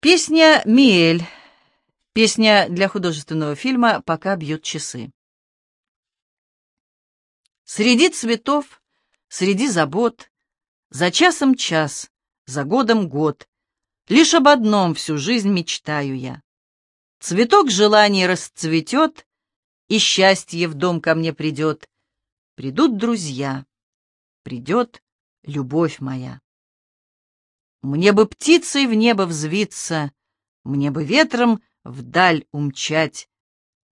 Песня «Миэль». Песня для художественного фильма «Пока бьют часы». Среди цветов, среди забот, За часом час, за годом год, Лишь об одном всю жизнь мечтаю я. Цветок желаний расцветет, И счастье в дом ко мне придет. Придут друзья, придет любовь моя. Мне бы птицей в небо взвиться, Мне бы ветром вдаль умчать,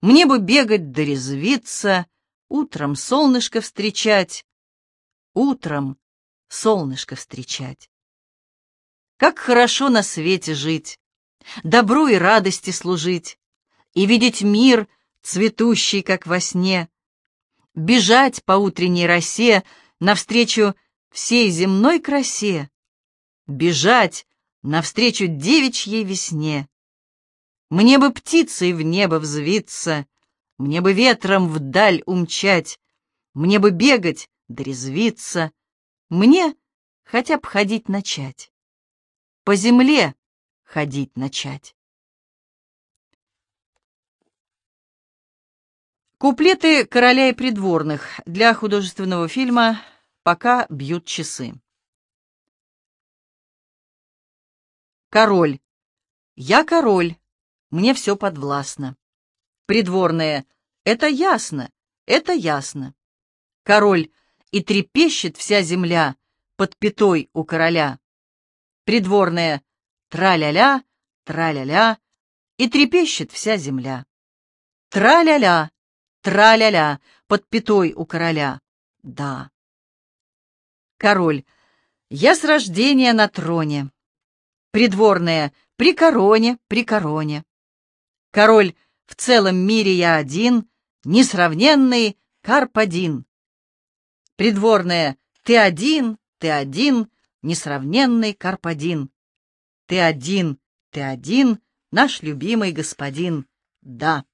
Мне бы бегать да резвиться, Утром солнышко встречать, Утром солнышко встречать. Как хорошо на свете жить, Добру и радости служить, И видеть мир, цветущий, как во сне, Бежать по утренней росе Навстречу всей земной красе, Бежать навстречу девичьей весне. Мне бы птицей в небо взвиться, мне бы ветром вдаль умчать, Мне бы бегать, дрезвиться, Мне хотя б ходить начать. По земле ходить начать. Куплеты короля и придворных для художественного фильма «Пока бьют часы». Король. Я король, мне все подвластно. Придворные. Это ясно, это ясно. Король, и трепещет вся земля под пятой у короля. Придворные. Тра-ля-ля, тра-ля-ля, и трепещет вся земля. Тра-ля-ля, тра-ля-ля, под пятой у короля. Да. Король. Я с рождения на троне. Придворные. При короне, при короне. Король в целом мире я один, несравненный Карпадин. Придворная, ты один, ты один, несравненный Карпадин. Ты один, ты один, наш любимый господин. Да.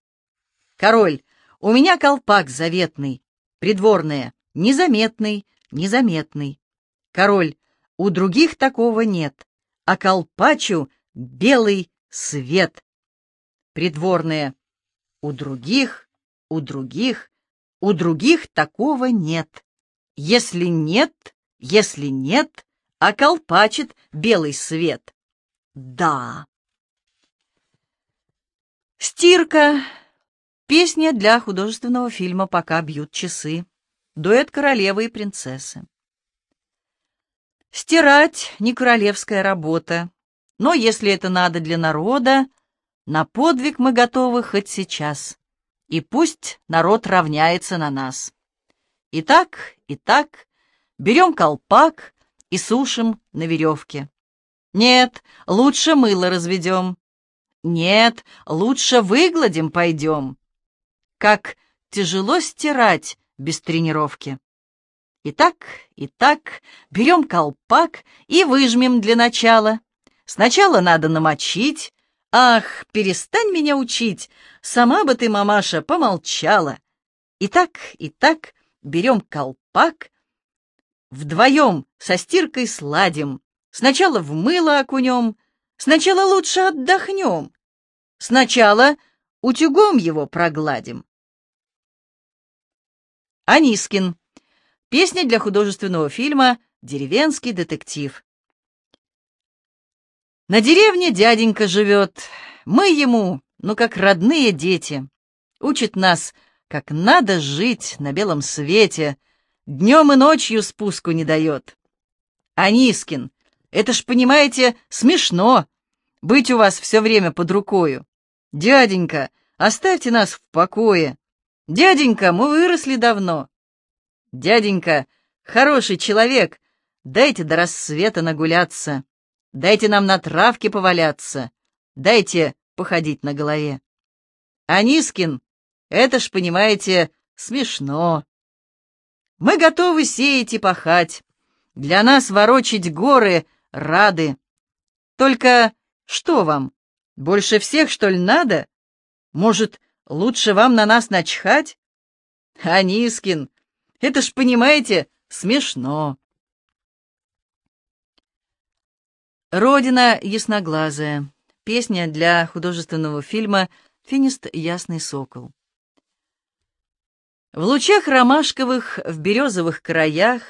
Король, у меня колпак заветный. Придворная, незаметный, незаметный. Король, у других такого нет, а колпачу белый свет. Придворные, у других, у других, у других такого нет. Если нет, если нет, а колпачит белый свет. Да. Стирка. Песня для художественного фильма «Пока бьют часы». Дуэт королевы и принцессы. Стирать не королевская работа, но если это надо для народа, на подвиг мы готовы хоть сейчас, и пусть народ равняется на нас. Итак, итак, берем колпак и сушим на веревке. Нет, лучше мыло разведем. Нет, лучше выгладим пойдем. Как тяжело стирать без тренировки. Итак, итак, берем колпак и выжмем для начала. Сначала надо намочить, «Ах, перестань меня учить! Сама бы ты, мамаша, помолчала!» И так, и так берем колпак, вдвоем со стиркой сладим. Сначала в мыло окунем, сначала лучше отдохнем, сначала утюгом его прогладим. Анискин. Песня для художественного фильма «Деревенский детектив». На деревне дяденька живет, мы ему, ну, как родные дети. Учит нас, как надо жить на белом свете, днем и ночью спуску не дает. Анискин, это ж, понимаете, смешно, быть у вас все время под рукою. Дяденька, оставьте нас в покое. Дяденька, мы выросли давно. Дяденька, хороший человек, дайте до рассвета нагуляться. Дайте нам на травке поваляться, дайте походить на голове. Анискин, это ж, понимаете, смешно. Мы готовы сеять и пахать, для нас ворочить горы рады. Только что вам, больше всех, что ли, надо? Может, лучше вам на нас начхать? Анискин, это ж, понимаете, смешно. Родина ясноглазая. Песня для художественного фильма «Финист Ясный Сокол». В лучах ромашковых, в березовых краях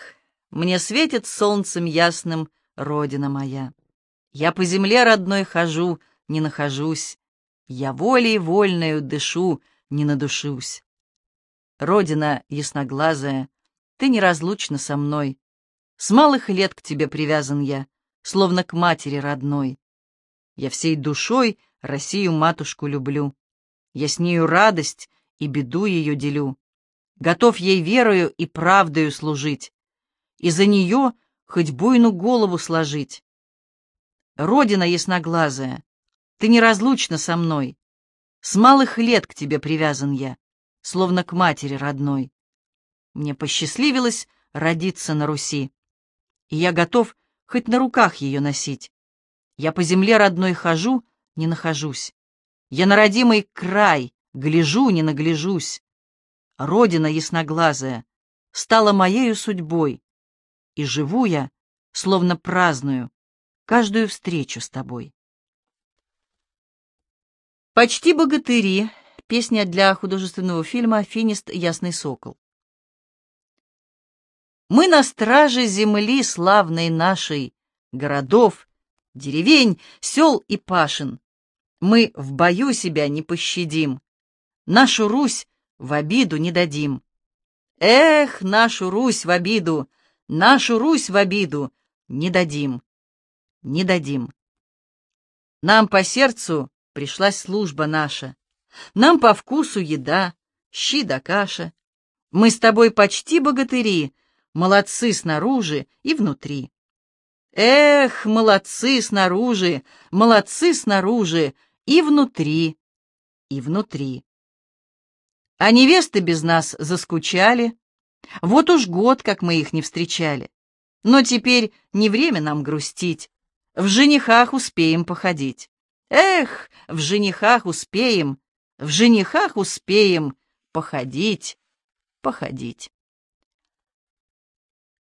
Мне светит солнцем ясным родина моя. Я по земле родной хожу, не нахожусь, Я волей вольною дышу, не надушусь. Родина ясноглазая, ты неразлучна со мной. С малых лет к тебе привязан я, словно к матери родной. Я всей душой Россию-матушку люблю. Я с нею радость и беду ее делю. Готов ей верою и правдою служить. И за нее хоть буйну голову сложить. Родина ясноглазая, ты неразлучна со мной. С малых лет к тебе привязан я, словно к матери родной. Мне посчастливилось родиться на Руси, и я готов хоть на руках ее носить. Я по земле родной хожу, не нахожусь. Я на родимый край, гляжу, не нагляжусь. Родина ясноглазая стала моею судьбой, и живу я, словно праздную, каждую встречу с тобой. «Почти богатыри» — песня для художественного фильма «Финист. Ясный сокол». Мы на страже земли славной нашей, городов, деревень, сел и пашин. Мы в бою себя не пощадим, нашу Русь в обиду не дадим. Эх, нашу Русь в обиду, нашу Русь в обиду не дадим, не дадим. Нам по сердцу пришлась служба наша, нам по вкусу еда, щи да каша. Мы с тобой почти богатыри, молодцы снаружи и внутри. Эх, молодцы снаружи, молодцы снаружи, и внутри, и внутри. А невесты без нас заскучали. Вот уж год, как мы их не встречали. Но теперь не время нам грустить. В женихах успеем походить. Эх, в женихах успеем, в женихах успеем походить, походить.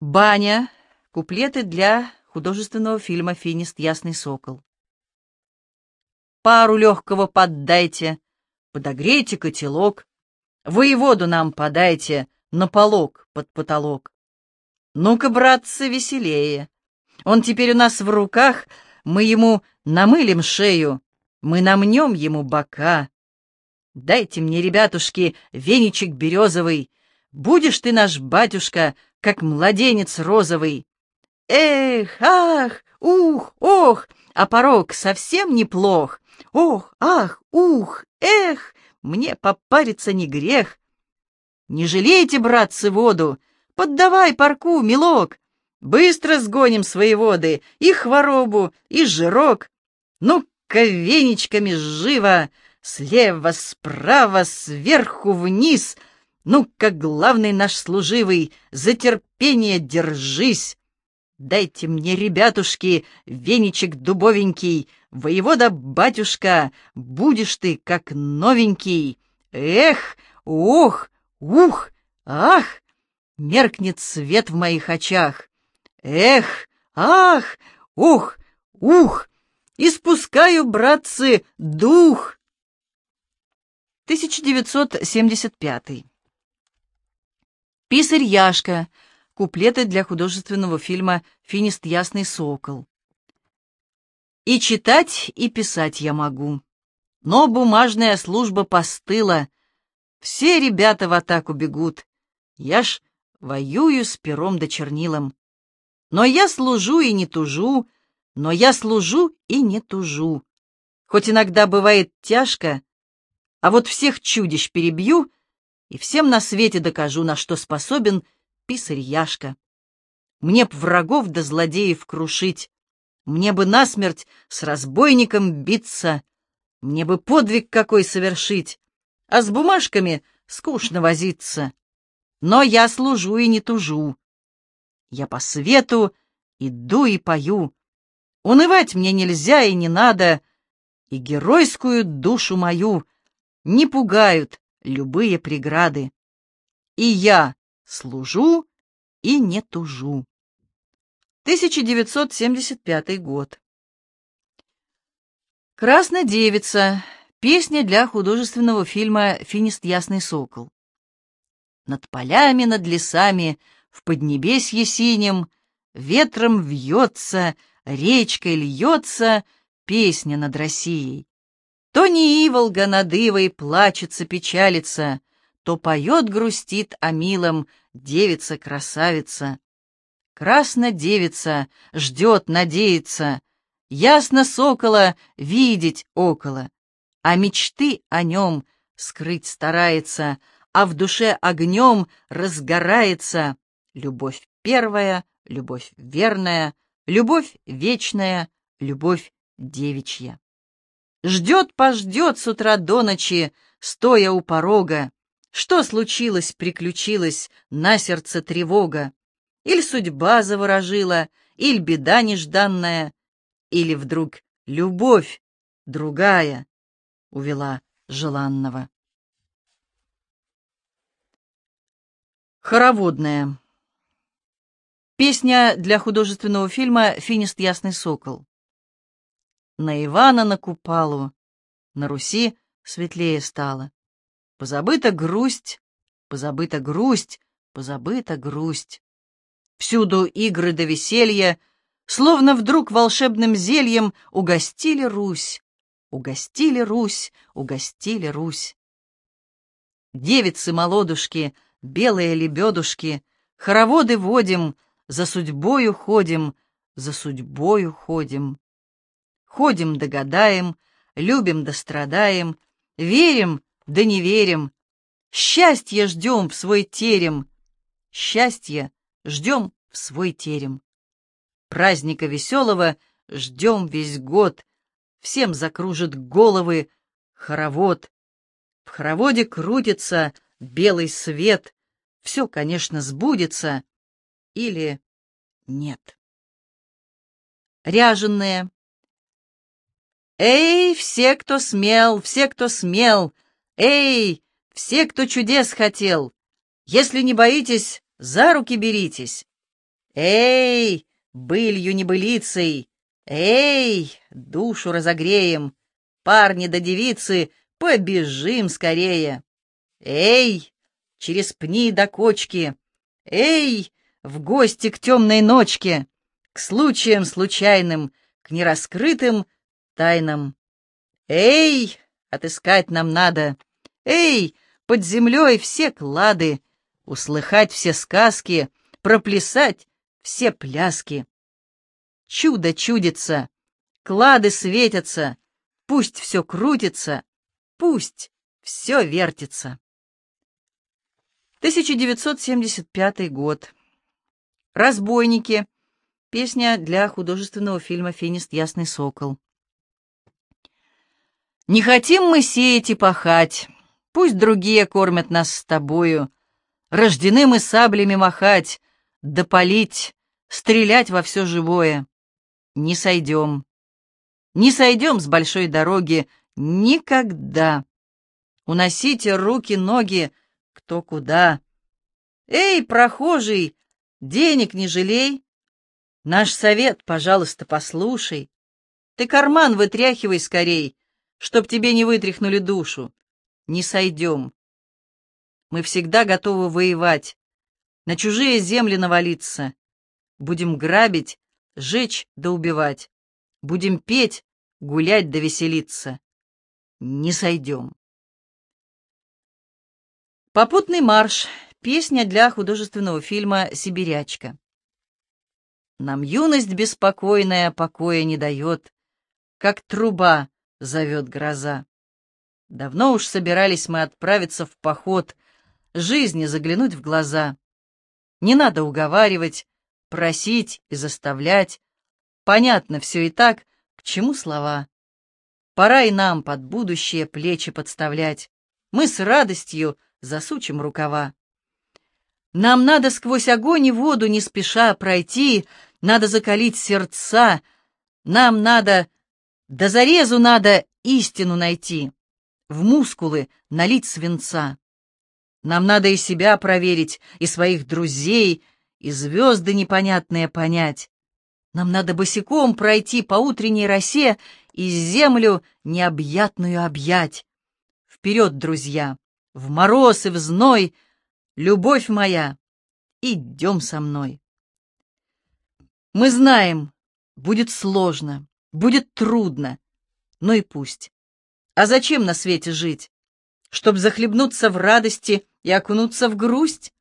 Баня. Куплеты для художественного фильма «Финист. Ясный сокол». Пару легкого поддайте, подогрейте котелок, воеводу нам подайте на полок под потолок. Ну-ка, братцы, веселее. Он теперь у нас в руках, мы ему намылим шею, мы намнем ему бока. Дайте мне, ребятушки, веничек березовый, будешь ты наш батюшка, как младенец розовый. Эх, ах, ух, ох, а порог совсем неплох. Ох, ах, ух, эх, мне попариться не грех. Не жалейте, братцы, воду, поддавай парку, милок. Быстро сгоним свои воды, и хворобу, и жирок. Ну-ка, веничками живо, слева, справа, сверху вниз. Ну-ка, главный наш служивый, за терпение держись. Дайте мне, ребятушки, веничек дубовенький, воевода-батюшка, будешь ты как новенький. Эх, ох, ух, ах, меркнет свет в моих очах. Эх, ах, ух, ух, испускаю, братцы, дух. 1975. Писарь Яшка куплеты для художественного фильма «Финист Ясный Сокол». И читать, и писать я могу. Но бумажная служба постыла. Все ребята в атаку бегут. Я ж воюю с пером да чернилом. Но я служу и не тужу, но я служу и не тужу. Хоть иногда бывает тяжко, а вот всех чудищ перебью и всем на свете докажу, на что способен писарь Яшка. Мне б врагов да злодеев крушить, мне бы насмерть с разбойником биться, мне бы подвиг какой совершить, а с бумажками скучно возиться. Но я служу и не тужу. Я по свету иду и пою. Унывать мне нельзя и не надо, и геройскую душу мою не пугают любые преграды. И я Служу и не тужу. 1975 год. «Красная девица» — песня для художественного фильма «Финист Ясный Сокол». Над полями, над лесами, в поднебесье синем, ветром вьется, речкой льется песня над Россией. То не Иволга над Ивой плачется, печалится, то поет, грустит о милом девица-красавица. Красная девица ждет, надеется, Ясно сокола видеть около, а мечты о нем скрыть старается, а в душе огнем разгорается любовь первая, любовь верная, любовь вечная, любовь девичья. Ждет, пождет с утра до ночи, стоя у порога. Что случилось, приключилось, на сердце тревога? Иль судьба заворожила, иль беда нежданная, или вдруг любовь другая увела желанного. Хороводная. Песня для художественного фильма «Финист Ясный Сокол». На Ивана на Купалу, на Руси светлее стало. Позабыта грусть, позабыта грусть, позабыта грусть. Всюду игры до веселья — Словно вдруг волшебным зельем угостили Русь, угостили Русь, угостили Русь. Девицы-молодушки, белые лебедушки, хороводы водим, за судьбою ходим, за судьбою ходим. Ходим догадаем, любим да верим да не верим, счастье ждем в свой терем, счастье ждем в свой терем. Праздника веселого ждем весь год. Всем закружит головы хоровод. В хороводе крутится белый свет. Все, конечно, сбудется. Или нет. Ряженные. Эй, все, кто смел, все, кто смел, Эй, все, кто чудес хотел, Если не боитесь, за руки беритесь. Эй, былью небылицей. Эй, душу разогреем, парни да девицы, побежим скорее. Эй, через пни до кочки, эй, в гости к темной ночке, к случаям случайным, к нераскрытым тайнам. Эй, отыскать нам надо, эй, под землей все клады, услыхать все сказки, проплясать все пляски. Чудо чудится, клады светятся, пусть все крутится, пусть все вертится. 1975 год. «Разбойники». Песня для художественного фильма «Финист Ясный Сокол». Не хотим мы сеять и пахать, Пусть другие кормят нас с тобою. Рождены мы саблями махать, Допалить, стрелять во все живое. Не сойдем. Не сойдем с большой дороги никогда. Уносите руки, ноги, кто куда. Эй, прохожий, денег не жалей. Наш совет, пожалуйста, послушай. Ты карман вытряхивай скорей, чтоб тебе не вытряхнули душу. Не сойдем. Мы всегда готовы воевать, на чужие земли навалиться. Будем грабить, жечь да убивать. Будем петь, гулять да веселиться. Не сойдем. Попутный марш. Песня для художественного фильма «Сибирячка». Нам юность беспокойная покоя не дает, Как труба зовет гроза. Давно уж собирались мы отправиться в поход, Жизни заглянуть в глаза. Не надо уговаривать, просить и заставлять. Понятно все и так, к чему слова. Пора и нам под будущее плечи подставлять. Мы с радостью засучим рукава. Нам надо сквозь огонь и воду не спеша пройти, надо закалить сердца, нам надо, до зарезу надо истину найти, в мускулы налить свинца. Нам надо и себя проверить, и своих друзей, и звезды непонятные понять. Нам надо босиком пройти по утренней росе и землю необъятную объять. Вперед, друзья, в мороз и в зной, любовь моя, идем со мной. Мы знаем, будет сложно, будет трудно, но и пусть. А зачем на свете жить? Чтоб захлебнуться в радости и окунуться в грусть?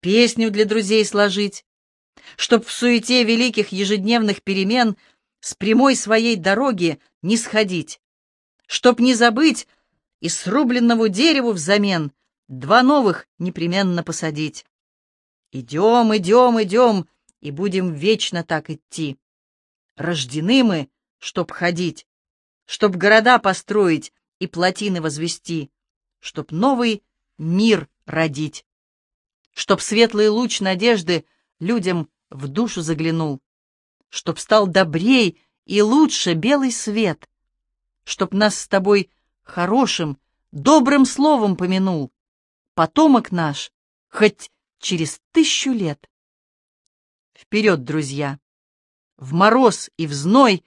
Песню для друзей сложить? Чтоб в суете великих ежедневных перемен с прямой своей дороги не сходить? Чтоб не забыть и срубленному дереву взамен два новых непременно посадить? Идем, идем, идем, и будем вечно так идти. Рождены мы, чтоб ходить, чтоб города построить и плотины возвести, чтоб новый мир родить, чтоб светлый луч надежды людям в душу заглянул, чтоб стал добрей и лучше белый свет, чтоб нас с тобой хорошим, добрым словом помянул, потомок наш, хоть через тысячу лет. Вперед, друзья! В мороз и в зной,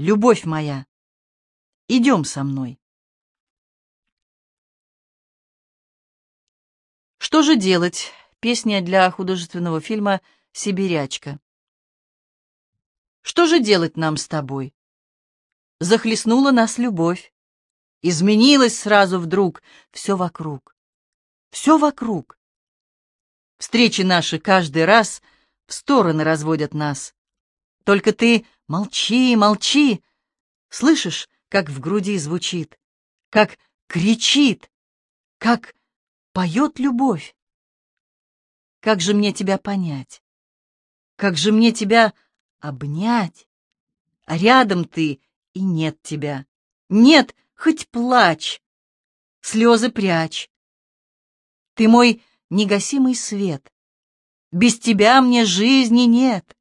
любовь моя, идем со мной. Что же делать? Песня для художественного фильма «Сибирячка». Что же делать нам с тобой? Захлестнула нас любовь. Изменилось сразу вдруг все вокруг. Все вокруг. Встречи наши каждый раз в стороны разводят нас. Только ты молчи, молчи. Слышишь, как в груди звучит, как кричит, как поет любовь. Как же мне тебя понять? Как же мне тебя обнять? А рядом ты, и нет тебя. Нет, хоть плачь, слезы прячь. Ты мой негасимый свет. Без тебя мне жизни нет.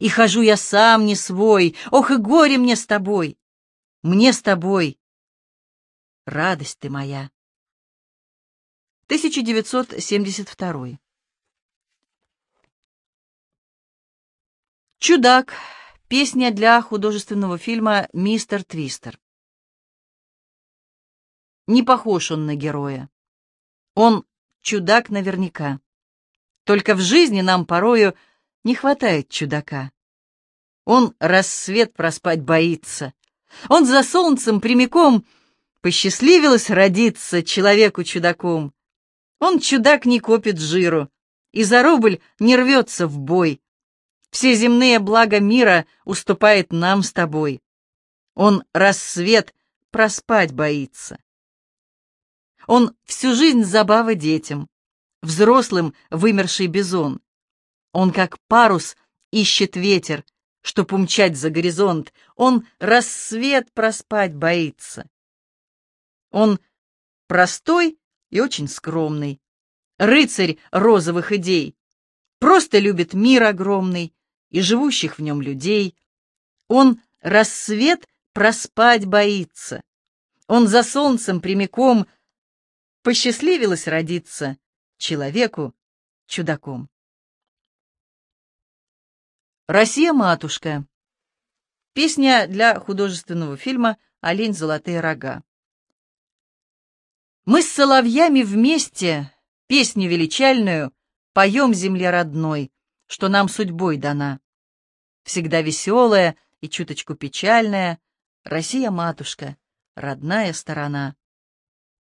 И хожу я сам не свой, ох и горе мне с тобой. Мне с тобой. Радость ты моя. 1972. Чудак. Песня для художественного фильма «Мистер Твистер». Не похож он на героя. Он чудак наверняка. Только в жизни нам порою не хватает чудака. Он рассвет проспать боится. Он за солнцем прямиком посчастливилось родиться человеку-чудаком. Он чудак не копит жиру и за рубль не рвется в бой. Все земные блага мира уступает нам с тобой. Он рассвет проспать боится. Он всю жизнь забава детям, взрослым вымерший бизон. Он как парус ищет ветер, чтоб умчать за горизонт. Он рассвет проспать боится. Он простой и очень скромный, рыцарь розовых идей, просто любит мир огромный и живущих в нем людей. Он рассвет проспать боится. Он за солнцем прямиком посчастливилось родиться человеку чудаком. «Россия-матушка». Песня для художественного фильма «Олень. Золотые рога». Мы с соловьями вместе песню величальную поем земле родной, что нам судьбой дана. Всегда веселая и чуточку печальная, Россия-матушка, родная сторона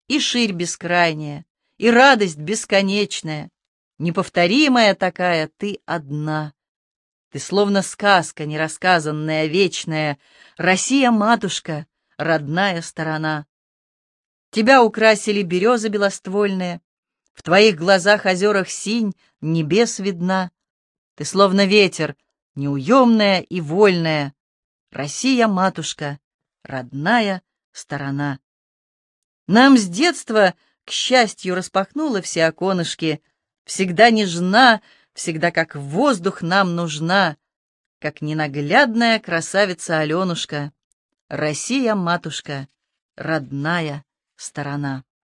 и ширь бескрайняя, и радость бесконечная, неповторимая такая ты одна. Ты словно сказка нерассказанная, вечная, Россия-матушка, родная сторона. Тебя украсили березы белоствольные, В твоих глазах озерах синь, небес видна. Ты словно ветер, неуемная и вольная, Россия-матушка, родная сторона. Нам с детства, к счастью, распахнула все оконышки, Всегда нежна, всегда как воздух нам нужна, Как ненаглядная красавица Аленушка, Россия-матушка, родная сторона.